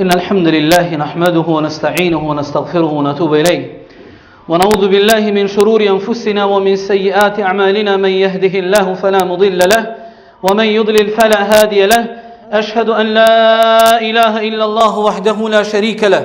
إن الحمد لله نحمده ونستعينه ونستغفره ونتوب إليه ونعوذ بالله من شرور أنفسنا ومن سيئات أعمالنا من يهده الله فلا مضل له ومن يضلل فلا هادي له أشهد أن لا إله إلا الله وحده لا شريك له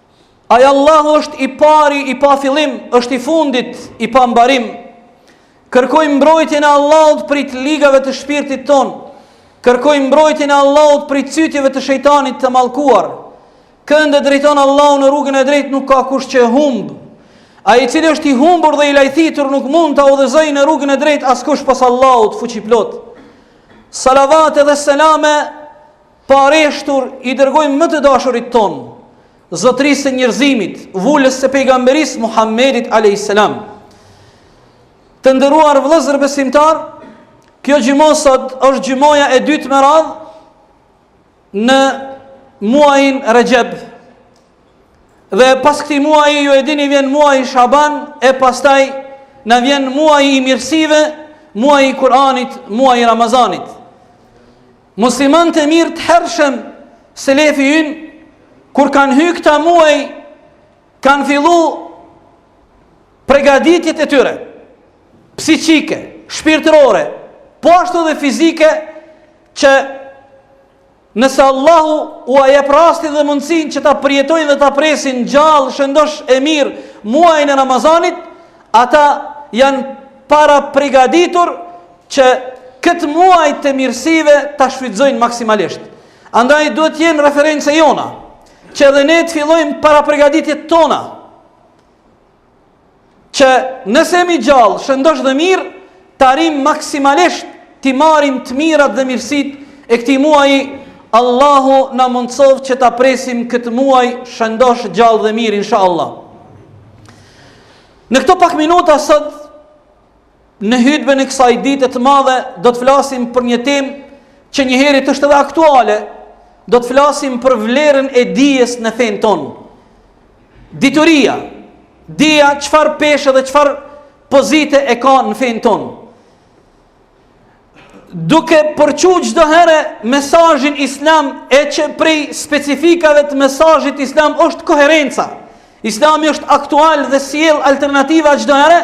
Ai Allahu është i pari, i pafillim, është i fundit, i pambarim. Kërkojmë mbrojtjen e Allahut prej të ligave të shpirtit tonë. Kërkojmë mbrojtjen e Allahut prej cytjeve të shejtanit të mallkuar. Kënd e drejton Allahu në rrugën e drejtë nuk ka kush që humb. Ai i cili është i humbur dhe i lajthitur nuk mund ta udhëzojë në rrugën e drejtë askush pas Allahut fuqiplotë. Salavate dhe selame Pareshtur i dërgojmë më të dashurit tonë, zotërisë së njerëzimit, vulës së pejgamberisë Muhamedit alejhi selam. Të nderuar vëllezër besimtarë, kjo xhuma sot është xhumaja e dytë me radhë në muajin Rexheb. Dhe pas këtij muaji ju e dini vjen muaji Shaban e pastaj na vjen muaji i mirësive, muaji i Kuranit, muaji i Ramazanit. Muslimanët e mirë të hershëm selefi ynë, kur kanë hy këta muaj, kanë fillu pregaditjet e tyre, psiqike, shpirtërore, po ashtu dhe fizike, që nëse Allahu ua jep rastin dhe mundësin që ta përjetojnë dhe ta presin gjallë, shëndosh e mirë, muajin e Ramazanit, ata janë parapregaditur, që këtë muaj të mirësive ta shfrytëzojnë maksimalisht. Andaj duhet të jenë referencë e jona, që edhe ne të fillojmë parapërgaditjet tona. Që nëse jemi gjallë, shëndosh dhe mirë, ta arrijmë maksimalisht t'i marrim të mirat dhe mirësitë e këtij muaji, Allahu na mundësoftë që ta presim këtë muaj shëndosh gjallë dhe mirë, inshallah. Në këto pak minuta sot, Në hutbën e kësaj dite të madhe do të flasim për një temë që njëherit është edhe aktuale. Do të flasim për vlerën e dijes në fenë tonë. Dituria, dija çfarë peshe dhe çfarë pozite e ka në fenë tonë. duke përçu çdo herë mesazhin islam e që prej specifikave të mesazhit islam është koherenca. Islami është aktual dhe sjell alternativa çdo herë.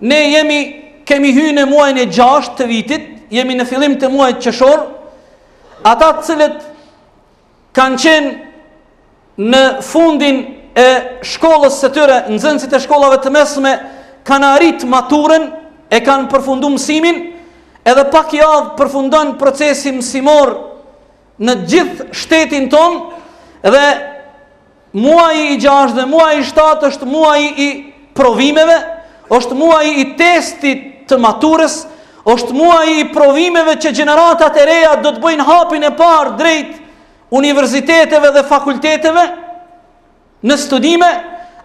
Ne jemi kemi hy në muajin e 6 të vitit, jemi në fillim të muajit qershor. Ata të cilët kanë qenë në fundin e shkollës së tyre, nxënësit e shkollave të mesme kanë arrit maturën e kanë përfundu mësimin, edhe pak javë përfundon procesi mësimor në gjithë shtetin tonë dhe Muaji i gjashtë dhe muaji i shtatë është muaji i provimeve, është muaji i testit të maturës, është muaji i provimeve që gjeneratat e reja do të bëjnë hapin e parë drejt universiteteve dhe fakulteteve në studime,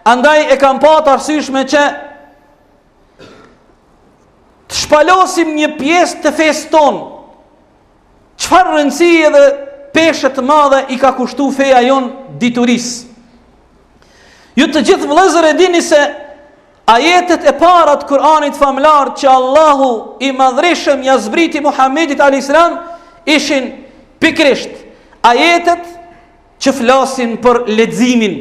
andaj e kam pa të arsyshme që të shpalosim një pjesë të fesë tonë Çfarë rëndësie dhe peshe të madhe i ka kushtu feja jonë diturisë. Ju të gjithë vëllezër e dini se ajetet e para të Kur'anit famlar që Allahu i madhreshëm ia zbriti Muhamedit alayhis salam ishin pikërisht ajetet që flasin për leximin,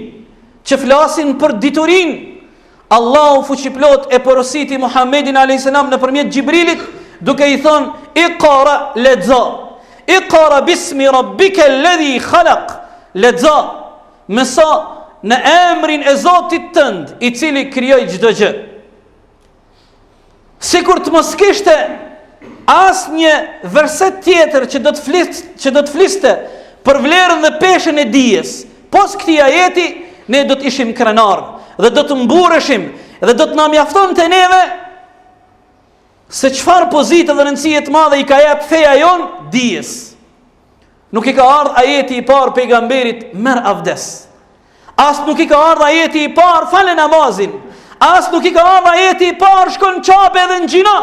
që flasin për diturinë. Allahu fuqiplotë e porositi Muhammedin alayhis salam nëpërmjet Xhibrilit, duke i thonë iqra lexo. Iqra bismi rabbika alladhi khalaq. Lexo. Mëso në emrin e Zotit tënd, i cili krijoi çdo gjë. Sikur të mos kishte asnjë verset tjetër që do të fliste, që do të fliste për vlerën dhe peshën e dijes. Pos këtij ajeti, ne do të ishim krenarë dhe do të mburreshim dhe do të na mjaftonte neve se çfarë pozite dhe rëndësie të madhe i ka jap feja jonë dijes. Nuk i ka ardhë ajeti i parë pejgamberit merr avdes. As nuk i ka ardhë ajeti i parë fale namazin. As nuk i ka ardhë ajeti i parë shko n'Qabe edhe ngjino.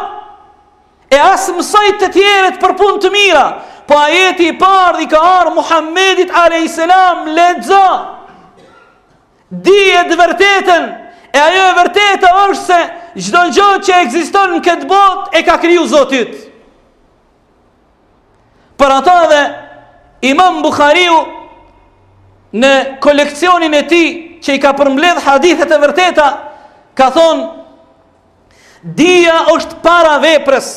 E as mësoji të tjerët për punë të mira. Po ajeti i parë i ka ardhë Muhammedit alayhis salam lexo. Dije të vërtetën. E ajo e vërtetë është se çdo gjë që ekziston në këtë botë e ka kriju Zoti yt. Për ato edhe Imam Bukhariu në koleksionin e tij që i ka përmbledh hadithet e vërteta, ka thonë, dija është para veprës.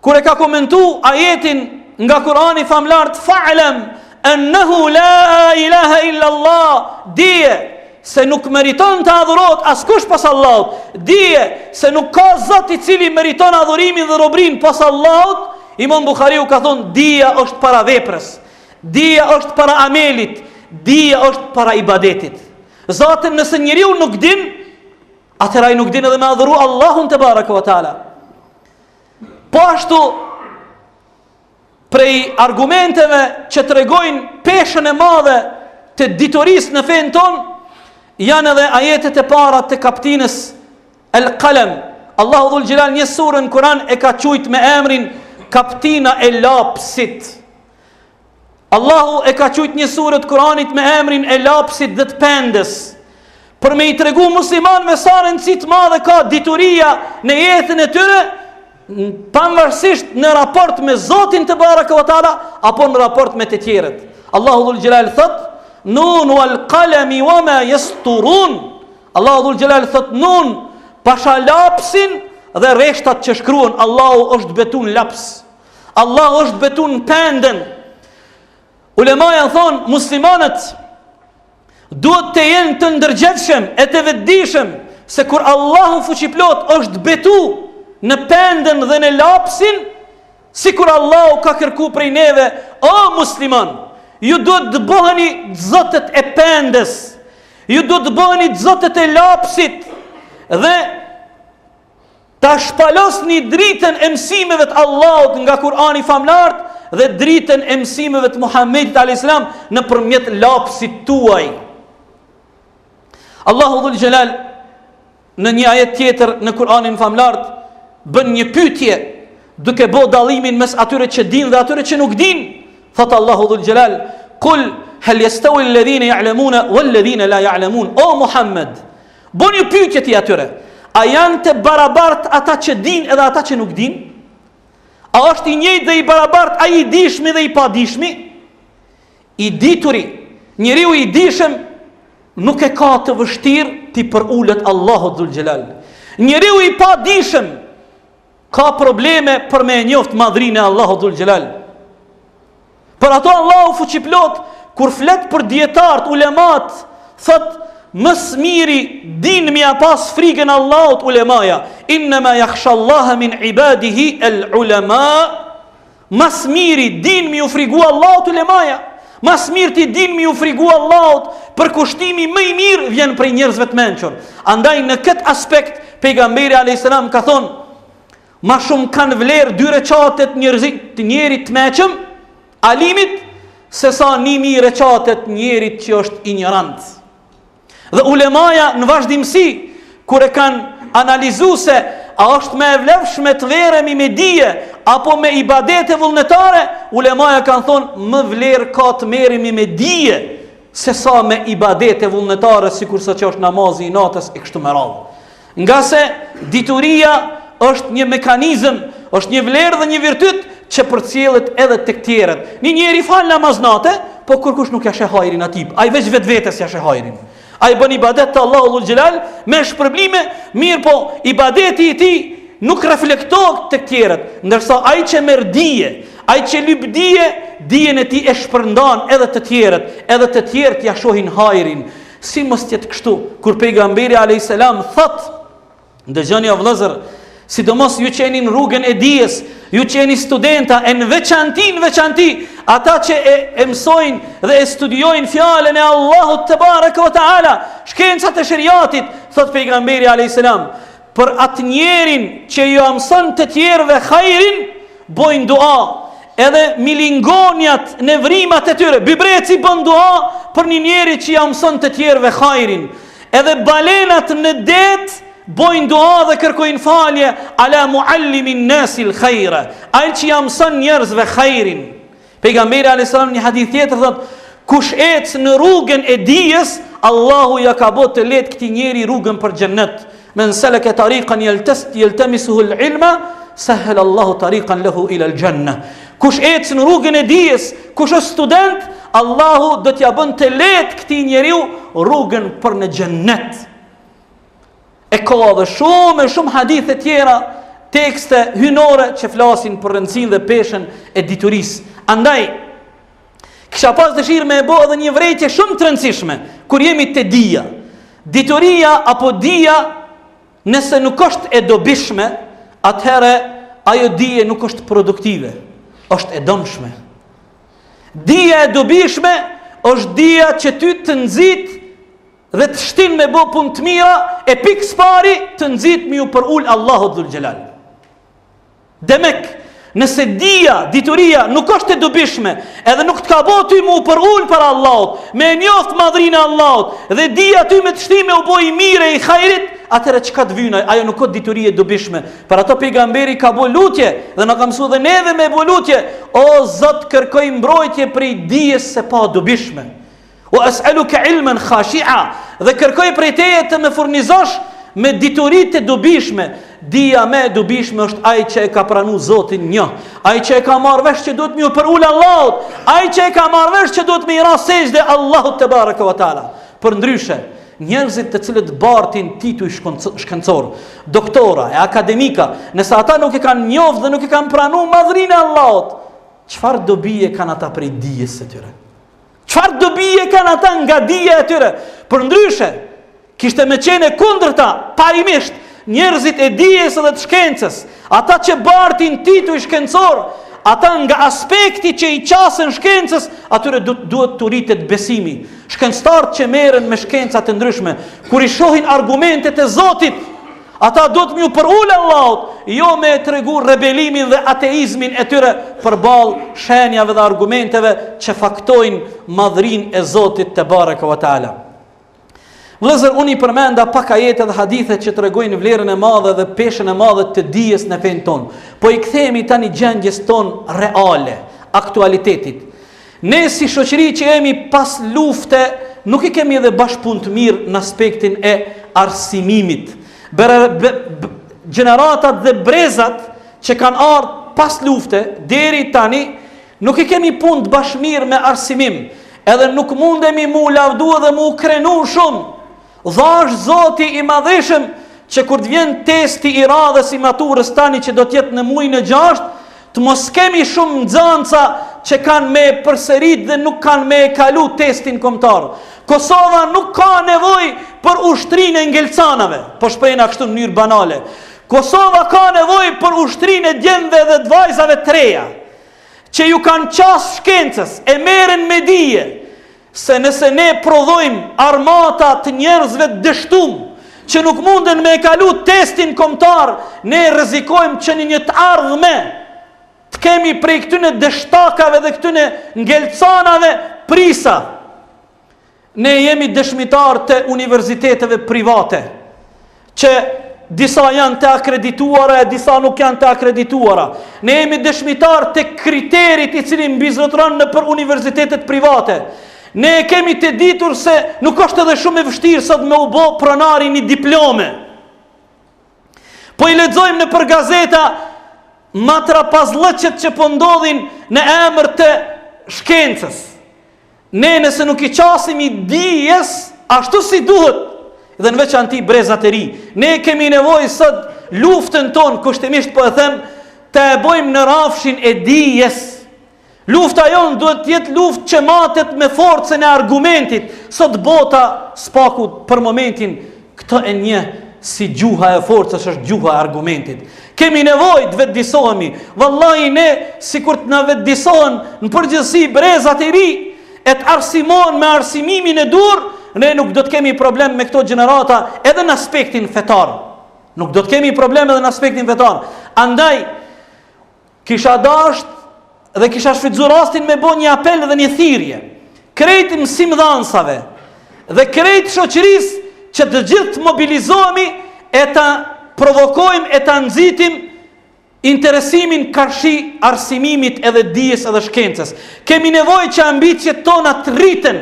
Kur e ka komentu ajetin nga Kurani famlartë, fa'lem, Ennehu la ilahe illa Allah, dije se nuk meriton të adhurohet askush pos Allahut, dije se nuk ka zot i cili meriton adhurimin dhe robërinë pos Allahut, Imam Bukhariu ka thonë, dija është para veprës, dija është para amelit, dija është para ibadetit. Zaten nëse njeriu nuk din, atëherë ai nuk din edhe me adhuru Allahun tebareke ve teala. Po ashtu, Prej argumenteve që tregojnë peshën e madhe të diturisë në fenë tonë, janë edhe ajetet e para të kaptinës El Kalem. Allahu dhul xhelal një sure n'Kuran e ka qujtë me emrin kaptina e lapsit. Allahu e ka qujtë një sure t'Kuranit me emrin e lapsit dhe të pendës. Për me i tregu muslimanëve sa rëndësi të madhe ka dituria në jetën e tyre, pavarësisht në raport me Zotin tebaraka wa taala apo në raport me të tjerët. Allahu dhul Jalal thotë: "Nun wal qalami wa ma yasturun." Allahu dhul Jalal thotë: "Nun pasha lapsin dhe rreshtat që shkruan." Allahu është betu n'laps. Allahu është betu n'pendën. Ulemaja thonë muslimanët Duhet të jenë të ndërgjegjshëm e të vetëdijshëm se kur Allahu fuqiplot është betu në pendën dhe në lapsin, sikur Allahu ka kërku prej neve, o muslimanë, ju duhet të bëheni zotët e pendës, ju duhet të bëheni zotët e lapsit, dhe Ta shpalosni dritën e mësimeve të Allahut nga Kurani famëlartë dhe dritën e mësimeve të Muhammedit a.s. nëpërmjet lapsit tuaj. Allahu dhul xhelal në një ajet tjetër në Kur'anin famëlartë bën një pyetje duke bo dallimin mes atyre që dinë dhe atyre që nuk dinë thotë Allahu dhul xhelal kul hel jestevil-ledhine ja'lemune vel-ledhine la ja'lemun o Muhammed Bo një pyetje ti atyre, a janë të barabartë ata që dinë edhe ata që nuk dinë? A është i njëjtë dhe i barabartë ai i dijshmi dhe i padijshmi? I dituri, njeriu i dijshëm nuk e ka të vështirë t'i përulet Allahut dhul xhelal. Njeriu i padijshëm Ka probleme për me e njoftë madhërinë e Allahut dhul xhelal. Për ato Allahu fuqiplot, kur flet për dijetarët, ulemat, thotë, më së miri dinë me ia pas frigën Allahut ulemaja. Innama jakshallaha min ibadihi el ulema, Ma s'miri dinë me iu frigu Allahut ulemaja. Ma s'mirti dinë me iu frigu Allahut, përkushtimi më i mirë vjen prej njerëzve të mençur. Andaj në këtë aspekt pejgamberi alayhis salam ka thonë, "Ma shumë kanë vlerë dy rekate t'njerzit të njerit të mençëm, alimit, sesa 1000 rekate t'njerit që është injorant." Dhe ulemaja në vazhdimësi, kur e kanë analizu se a është me e vlefshme të merremi me dije, apo me ibadete vullnetare, ulemaja kanë thonë më vlerë ka të merremi me dije, sesa me ibadete vullnetare, sikurse që është namazi i natës, e kështu me radhë. Nga se dituria është një mekanizëm, është një vlerë dhe një virtyt që përcjellet edhe tek tjerët. Një njeri fal namaz nate, po kurkush nuk ja sheh hajrin atij. Ai veç vetvetes ja sheh hajrin. Ai bën ibadet te Allahu dhul xhelal me shpërblime, mirëpo ibadeti i tij nuk reflektohet tek tjerët, ndërsa ai që merr dije, ai që lyp dije, dijen e tij e shpërndan edhe të tjerët, edhe të tjerët ja shohin hajrin. Si mos t'jetë kështu, kur pejgamberi a.s. thotë, dëgjoni o vllezër, sidomos ju që jeni në rrugën e dijes, ju që jeni studenta, e në veçanti, në veçanti, ata që e, e mësojnë dhe e studiojnë fjalën e Allahut tebareke ve teala, shkencat e sheriatit, thotë pejgamberi a.s. Për atë njerin që jua mëson të tjerëve hajrin, bojnë dua, edhe milingonjat në vrimat e tyre. Bubrreci bën dua për një njeri që jua mëson të tjerëve hajrin. Edhe balenat në det bojnë dua dhe kërkojnë falje ala muallimin nasil khaira. Ai që jua mëson njerëzve hajrin. Pejgamberi alayhis salam në një hadith tjetër thotë, kush ec në rrugën e dijes, Allahu ja ka bo të lehtë këtij njeri rrugën për xhennet. Men salaka tariqan yaltas yaltamisuhu al-ilma, sahhala Allahu tariqan lahu ila al-janna. Kush ec në rrugën e dijes, kush është student, Allahu do t'ja bën të lehtë këtij njeriu rrugën për në xhennet. E ka edhe shumë e shumë hadithe tjera, tekste hyjnore që flasin për rëndësinë dhe peshën e diturisë. Andaj, kisha pas dëshirë me e bo edhe një vrejtje shumë të rëndësishme, kur jemi te dija. Dituria apo dija, nëse nuk është e dobishme, atëhere ajo dije nuk është produktive, është e domshme. Dija e dobishme është dija që ty të nxit dhe të shtin me bo punë të mira e pikë s'pari të nxit m'iu përul Allahut dhul xhelal demek nëse dija, dituria nuk është e dubishme edhe nuk të ka bo ty m'u përul para Allahut me e njoft madhrinë e Allahut dhe dija ty me të shtin me u bo i mirë i hajrit atëherë çka të vyn ajo nuk është dituri e dubishme për ato pejgamberi ka bo lutje dhe na ka msu edhe neve me bo lutje o zot kërkoj mbrojtje prej dijes së padubishme U es'eluke ilmen khashi'a dhe kërkoj prej teje të më furnizosh me dituri të dobishme. Dija më e dobishme është ai që e ka pranu Zotin një, ai që e ka marrë vesh që duhet m'ju përul Allahut, ai që e ka marrë vesh që duhet me i ra sexhde Allahut tebareke ve teala. Përndryshe, njerëzit të cilët bartin tituj shkencorë, doktora e akademika, nëse ata nuk e kanë njoft dhe nuk e kanë pranu madhrinë e Allahut, çfarë dobie kanë ata prej dijes së tyre? Çfarë dobie kanë ata nga dija e tyre? Përndryshe, kishte me qenë e kundërta, parimisht, njerëzit e dijes dhe të shkencës, ata që bartin tituj shkencorë, ata nga aspekti që i qasen shkencës, atyre du, duhet t'u rritet besimi. Shkencëtarët që merren me shkenca të ndryshme, kur i shohin argumentet e Zotit, Ata duhet m'ju përulë Allahut, jo me e tregu rebelimin dhe ateizmin e tyre përballë shenjave dhe argumenteve që faktojnë madhërinë e Zotit tebareke ve teala. Vëllezër, unë i përmenda pak ajete dhe hadithet që tregojnë vlerën e madhe dhe peshën e madhe të dijes në fenë tonë, po i kthehemi tani gjendjes tonë reale, aktualitetit. Ne si shoqëri që jemi pas lufte nuk i kemi edhe bash punët mirë në aspektin e arsimimit. Gjeneratat dhe brezat që kanë ardhë pas lufte deri tani nuk i kemi punët bash mirë me arsimim. Edhe nuk mundemi m'u lavdu edhe m'u krenu shumë Dhashtë Zoti i madhërishëm që kur të vjen testi i radhës i maturës tani që do të jetë në muajin e 6, të mos kemi shumë nxënësa që kanë me e përsëritë dhe nuk kanë me e kalu testin kombëtar. Kosova nuk ka nevojë për ushtrinë e ngelcanave, po shprehna kështu në mënyrë banale. Kosova ka nevojë për ushtrinë e djemve dhe të vajzave të reja që ju kanë qas shkencës, e merren me dije, Se nëse ne prodhojmë armata të njerëzve të dështum që nuk munden me e kalu testin kombëtar, ne rrezikojmë që në një të ardhme të kemi prej këtyne dështakave dhe këtyne ngelcanave prisa. Ne jemi dëshmitarë të universiteteve private. Që disa janë të akredituara e disa nuk janë të akredituara. Ne jemi dëshmitarë të kriterit i cili mbizotron nëpër universitetet private. Ne e kemi të ditur se nuk është edhe shumë e vështirë sot me u bo pronar i një diplome. Po i lexojmë nëpër gazeta matrapazllëqet që po ndodhin në emër të shkencës. Ne nëse nuk i qasemi dijes ashtu si duhet dhe në veçanti brezat e ri, ne kemi nevojë sot luftën tonë, kushtimisht po e them, ta bojmë në rafshin e dijes. Lufta jonë duhet të jetë luftë që matet me forcën e argumentit, sot bota së paku për momentin Këtë e njeh si gjuha e forcës është gjuha e argumentit. Kemi nevojë të vetëdijesohemi. Vallahi ne sikur të na vetëdijesohen në përgjithësi brezat e ri e të arsimohen me arsimimin e duhur, ne nuk do të kemi problem me këto gjenerata edhe në aspektin fetar. Nuk do të kemi problem edhe në aspektin fetar. Andaj Kisha dasht dhe kisha shfrytëzu rastin me bo një apel dhe një thirrje, krejt mësimdhansave dhe krejt shoqërisë që të gjithë të mobilizohemi e ta provokojmë e ta nxitim interesimin karshi arsimimit edhe dijes edhe shkencës. Kemi nevojë që ambicjet tona të rriten,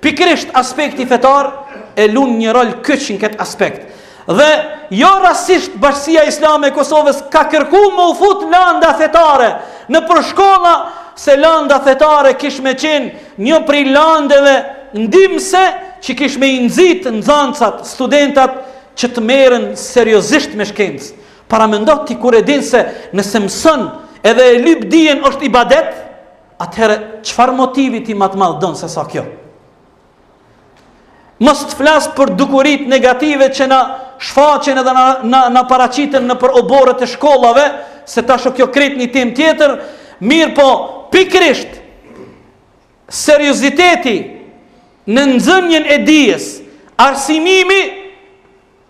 Pikërisht aspekti fetar e lun një rol kyç në këtë aspekt. Dhe jo rastësisht Bashkësia Islame e Kosovës ka kërku me u fut landa fetare nëpër shkolla se landa fetare kish me qenë një prej landeve ndihmëse që kish me i nxit nxancat, studentat që të merren seriozisht me shkencë. Paramendo ti kur e din se nëse mëson edhe e lyp dijen është ibadet? Atëherë, çfarë motivi ti më të madh don se sa kjo? Mos të flas për dukuritë negative që na shfaqen edhe na na, na paraqiten nëpër oborret e shkollave, se tash kjo krejt një temë tjetër, mirëpo pikërisht serioziteti në nxënien e dijes, arsimimi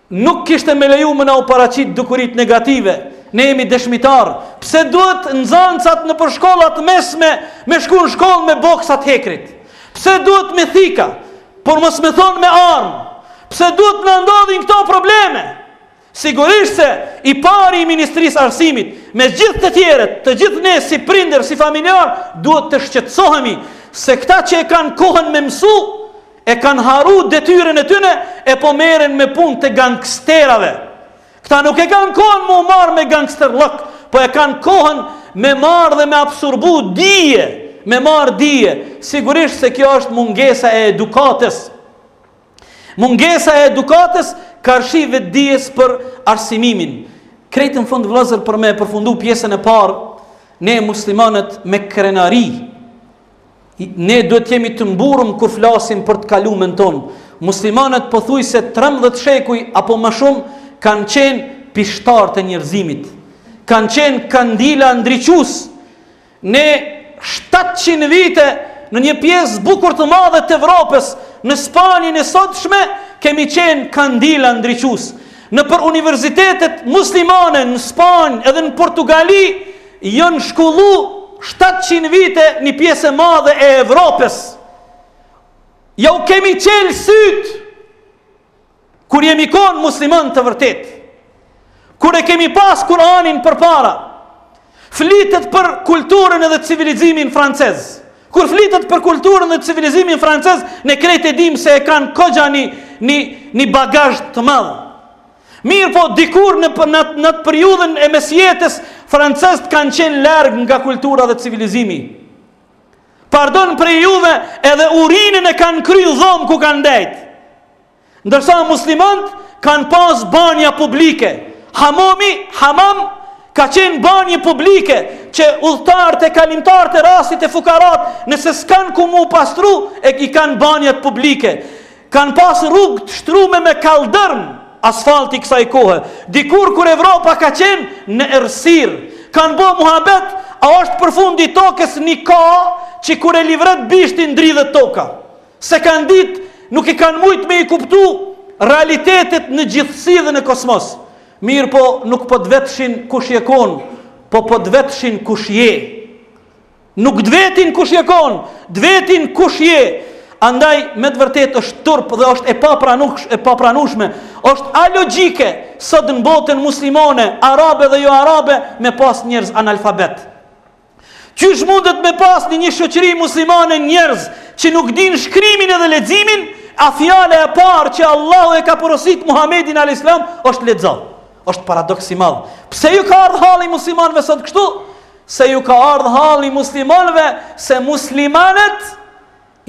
Nuk kishte me leju me na u paraqit dukuritë negative, ne jemi dëshmitarë, pse duhet nxancat nëpër shkolla të mesme me shku në shkollë me boksa të hekrit? Pse duhet me thika, por mos me thanë me armë? Pse duhet të na ndodhin këto probleme? Sigurisht se i pari i Ministrisë s'Arsimit, me gjithë të tjerët, të gjithë ne si prindër, si familjarë, duhet të shqetësohemi se këta që e kanë kohën me mësu, E kanë haru detyrën e tyne e po merren me punë të gangsterave. Këta nuk e kanë kohën m'u marrë me gangsterllëk, po e kanë kohën me marrë dhe me absorbu dije, me marrë dije. Sigurisht se kjo është mungesa e edukatës. Mungesa e edukatës karshi vetë dhijes për arsimimin. Krejt në fund vllazër për me përfundu pjesën e parë, ne muslimanët me krenari, Ne duhet të jemi të mburrëm kur flasim për të kalumen tonë. Muslimanët pothuj se 13 shekuj apo më shumë kanë qenë pishtarë të njerëzimit. Kanë qenë kandila ndriçus. Ne 700 vite në një pjesë bukur të madhe të Evropës, në Spanjën e sotshme, kemi qenë kandila ndriçus. Nëpër universitetet muslimane në Spanjë edhe në Portugali, Janë shkollu shtatëqind vite një pjesë e madhe e Evropës. Jau kemi çelë sytë kur jemi konë muslimanë të vërtetë. Kur e kemi pas Kur'anin përpara, flitet për kulturën edhe civilizimin francez. Kur flitet për kulturën dhe civilizimin francez, ne krejt e dim se e kanë koxha një, një, një bagazh të madh. Mirëpo dikur në atë periudhën e mesjetës francezët kanë qenë larg nga kultura dhe civilizimi. Pardon prej juve edhe urinën e kanë kry dhomë ku kanë ndejt. Ndërsa muslimanët kanë pas banja publike. Hamami, hamam ka qenë banje publike që udhëtarët e kalimtarët e rastit e fukarat nëse s'kan ku mu pastru e i kanë banjat publike Kanë pas rrugë të shtrume me kalldërm asfalti kësaj kohe. Dikur kur Evropa ka qenë në errësirë, kanë bo muhabet a është përfundi tokës një ka, që kur e livret bishtin ndridhet toka. S'e kanë ditë nuk i kanë mujtë me i kuptu realitetet në gjithësi dhe në kosmos. Mirëpo nuk po të vetshin kush je konë, po po të vetshin kush je. Nuk t'vetin kush je kon, t'vetin kush je. Andaj me të vërtetë është turp dhe është e papranush, e papranushme, është alogjike sot në botën muslimane, arabe dhe jo arabe me pas njerëz analfabet. Qysh mundet me pas në një shoqëri muslimane njerëz që nuk din shkrimin edhe leximin, a fjala e parë që Allahu e ka porosit Muhamedin alayhis salam është lexo. Është paradoks i madh. Pse ju ka ardh halli muslimanëve sot kështu? Se ju ka ardhë halli muslimanëve se muslimanët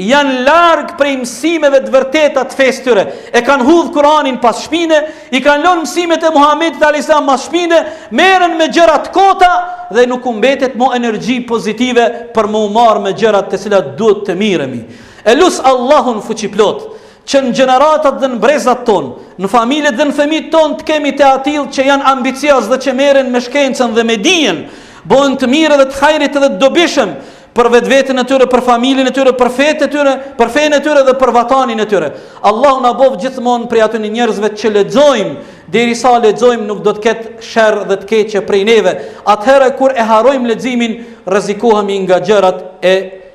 janë larg prej mësimeve të vërteta të fesë tyre. E kanë hudhë Kuranin pas shpine, i kanë lonë mësimet e Muhamedit alayhis salam pas shpine, merren me gjëra të kota dhe nuk u mbetet mo energji pozitive për m'u marrë me gjërat të cilat duhet të merremi. E lus Allahun fuqiplotë. Që në gjeneratat dhe në brezat tonë, në familjet dhe në fëmijët tonë të kemi të atillë që janë ambiciozë dhe që merren me shkencën dhe me dijen, bëhen të mirë dhe të hajrit dhe të dobishëm për vetveten e tyre, për familjen e tyre, për fetë e tyre, për fenë e tyre dhe për vatanin e tyre. Allahu na bëftë gjithmonë prej atyne njerëzve që lexojmë, derisa lexojmë nuk do të ketë sherr dhe të keqe prej neve. Atëherë kur e harrojmë leximin, rrezikohemi nga gjërat e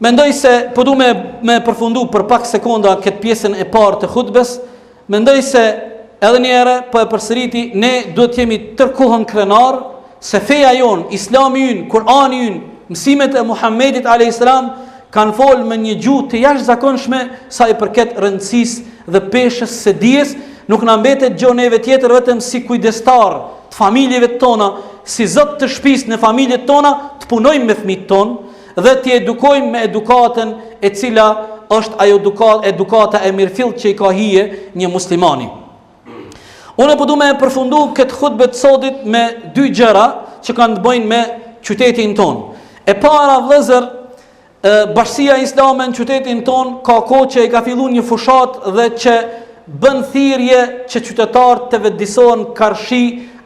Mendoj se po du me e përfundu për pak sekonda këtë pjesën e parë të hutbes, mendoj se edhe një herë po e përsëris, ne duhet të jemi tërë kohën krenar se feja jonë, Islami ynë, Kur'ani ynë, mësimet e Muhamedit alayhis salam kanë folë me një gjuhë të jashtëzakonshme sa i përket rëndësisë dhe peshës së dijes, nuk na mbetet gjë neve tjetër vetëm si kujdestar të familjeve tona, si zot të shtëpisë në familjet tona, të punojmë me fëmijët tonë, dhe t'i edukojmë me edukatën e cila është ajo dukat, edukata e mirëfilltë që i ka hije një muslimani. Unë po du me e përfundu këtë hutbë të sodit me dy gjëra që kanë të bëjnë me qytetin ton. E para vëllezër, bashkësia islame në qytetin tonë ka kohë që i ka fillu një fushatë dhe që bën thirrje që qytetarët të vetëdijesohen karshi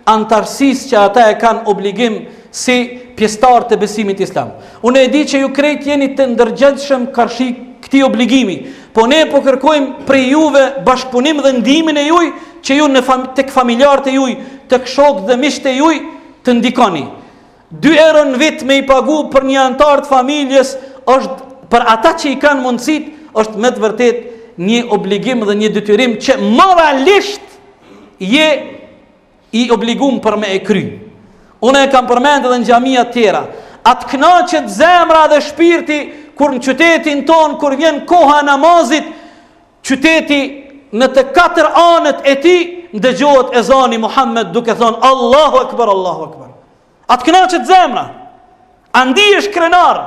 anëtarësisë që ata e kanë obligim si pjesëtarë të besimit islam. Unë e di që ju krejt jeni të ndërgjegjshëm karshi këtij obligimi, po ne po kërkojmë prej juve bashkëpunim dhe ndihmën e juj që ju në fam tek familjarët e juj, tek shokët dhe miqtë e juj të ndikoni. 2 euro në vit me i pagu për një anëtar të familjes është për ata që i kanë mundësitë është me të vërtetë një obligim dhe një detyrim që moralisht je i obligum për me e kry unë e kam përmend edhe në xhamia tjera a të knaqet zemra dhe shpirti kur në qytetin tonë kur vjen koha e namazit qyteti në të katër anët e tij ndëgjohet ezani Muhammed duke thonë Allahu Ekber Allahu Ekber A të kënaqet zemra? A ndihesh krenar?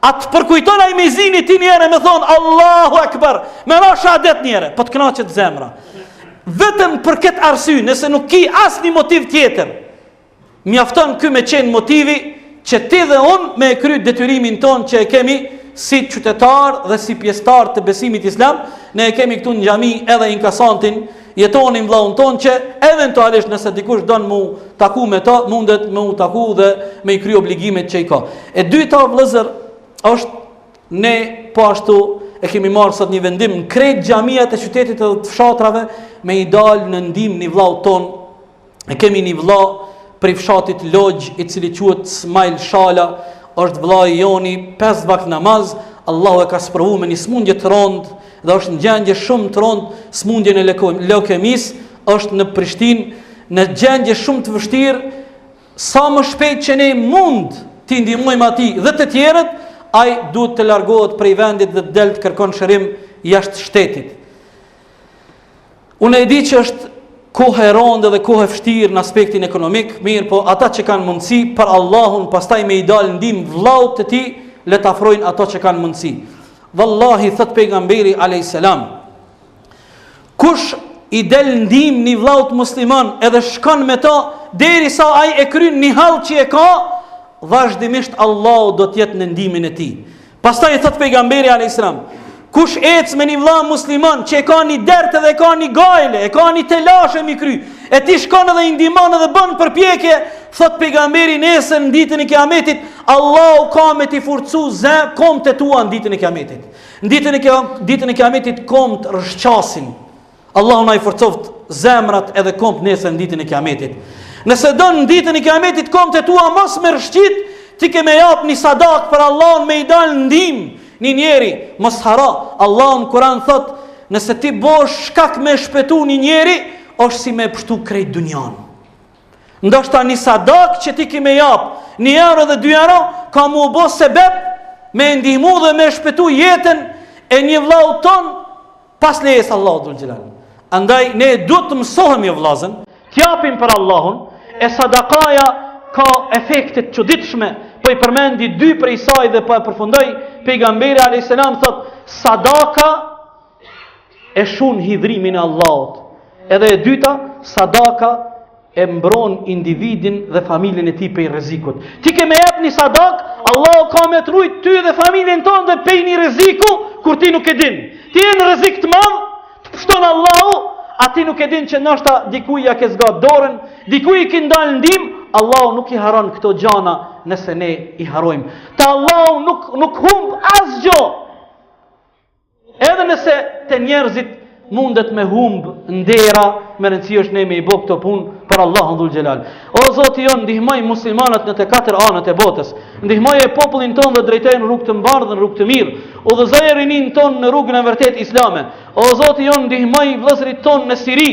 A të përkujton ai myezini ty njëherë me thonë Allahu Akbar, me ra shehadet njëherë, po të kënaqet zemra. Vetëm për këtë arsye, nëse nuk ki asnjë motiv tjetër, mjafton ky me qenë motivi që ti dhe unë me e kry detyrimin tonë që e kemi si qytetarë dhe si pjesëtarë të besimit islam, ne e kemi këtu në xhami edhe inkasantin, Jetonin vëllaun tonë që eventualisht nëse dikush don m'u taku me ta, mundet me u taku dhe me i kry obligimet që i ka. E dyta vëllezër është ne po ashtu e kemi marrë sot një vendim në krejt xhamiat e qytetit dhe të fshatrave me i dalë në ndihmë një vëllaut tonë e kemi një vla prej fshatit Loxhë, i cili quhet Smajl Shala, është vla i joni, pesë vakt namaz, Allahu e ka sprovu me një smundje të rondë, dhe është në gjendje shumë të rondë, smundjen e leukemisë, është në Prishtinë, në gjendje shumë të vështirë, sa më shpejt që ne mund t'i ndihmojmë atij dhe të tjerët, ai duhet të largohet prej vendit dhe të del të kërkon shërim jashtë shtetit. Unë e di që është kohë e rondë dhe kohë e vështirë në aspektin ekonomik, mirëpo ata që kanë mundësi për Allahun, pastaj me i dalë ndihmë vllaut të tij, le të afrojnë ato që kanë mundësi. Vallahi thotë pejgamberi alejhi selam. Kush i del ndihmë një vllaut musliman edhe shkon me to derisa ai e kryen një hall që e ka, vazhdimisht Allahu do të jetë në ndihmën e tij. Pastaj i thot pejgamberi alayhis salam, kush ec me një vëlla musliman që e ka një dert dhe e ka një gajle, e ka një telashe mi kry, e ti shkon edhe i ndihmon edhe bën përpjekje, thot pejgamberi nesër në ditën e Kiametit, Allahu ka me ti forcu zë komt e tua në ditën e Kiametit. Në ditën e Kiametit, ditën e Kiametit komt rrshqasin. Allahu na i forcoft zemrat edhe komt nesër në ditën e Kiametit. Nëse don në ditën e Kiametit komt e tua mos me rëshqit, ti ke me jap një sadak për Allahun me i dal ndihm një njeri, mos harro. Allahu në Kur'an thot, nëse ti bosh shkak me shpetu një njeri, është si me pshtu krejt dunjan. Ndoshta një sadak që ti ke me jap, një euro dhe dy euro, ka mu bo sebep me ndihmu dhe me shpetu jetën e një vlau tonë pas lejes Allahut dhul xhelal. Andaj ne duhet të mësohemi o vllazën, t'japim për Allahun e sadakaja ka efekte të çuditshme. Po i përmendi dy prej saj dhe po e përfundoj, pejgamberi alayhis salam thot, sadaka e shun hidhrimin e Allahut. Edhe e dyta, sadaka e mbron individin dhe familjen e tij prej rrezikut. Ti ke me jep një sadak, Allahu ka me t'rujt ty dhe familjen tonde prej një rreziku kur ti nuk e din. Ti je në rrezik të madh, të pshton Allahu, a ti nuk e din që ndoshta dikujt ja ke zgat dorën, dikujt i ke dal ndihm, Allahu nuk i harron këto gjana nëse ne i harrojmë. Te Allahu nuk nuk humb asgjë. Edhe nëse te njerëzit mundet me humb ndera, me rëndësi është ne me i bë këto punë për Allahun dhul xhelal. O Zoti jon, ndihmoj muslimanët në të katër anët e botës. Ndihmoje popullin tonë dhe drejtoje në rrugë të mbarë dhe rrugë të mirë. Udhëzoje rinin tonë në rrugën e vërtet islame. O Zoti jon, ndihmoj vëllezërit tonë në Siri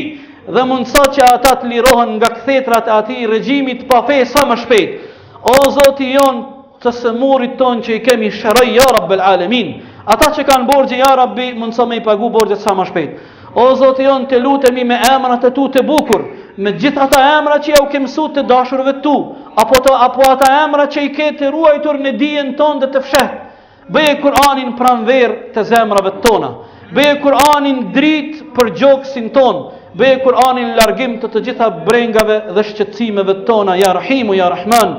dhe mundëso që ata të lirohen nga kthetrat e atij regjimi të pafe sa më shpejt. O Zoti jon, të sëmurit ton që i kemi shëroj ja Rabbel Alemin ata që kanë borxhe ja Rabbi mundëso me i pagu borxhet sa ma shpejt o Zoti jonë të lutemi me emrat e tu të bukur me gjithë ata emra që jau ke mësu të dashurve tu apo, të, apo ata emra që i ke të ruajtur në dijen tonde të fsheht bëje Kur'anin pranver të zemrave tona bëje Kur'anin drit për gjoksin ton bëje Kur'anin largim të të gjitha brengave dhe shqetsimeve tona ja Rahimu ja Rahman